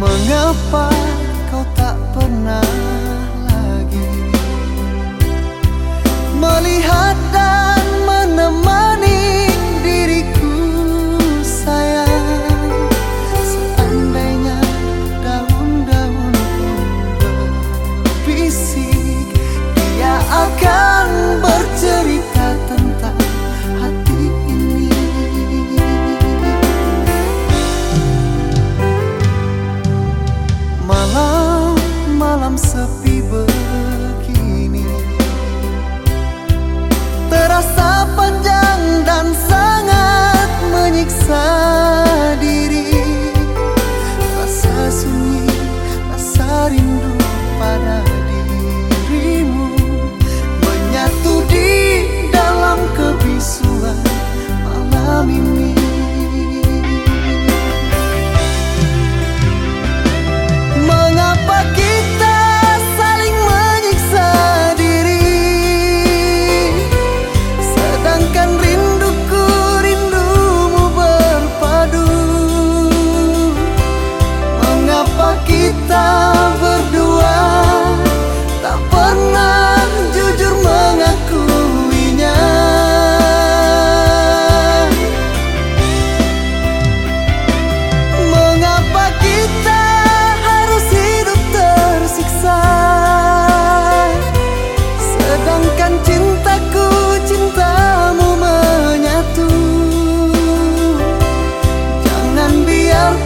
Mengapa kau tak pernah lagi Melihat the people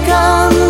让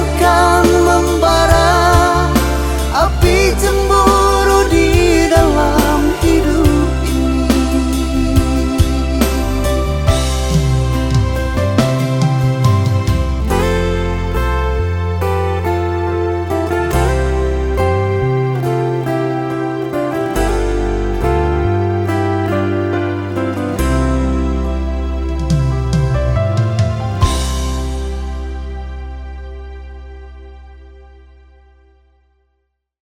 akan membara api jembat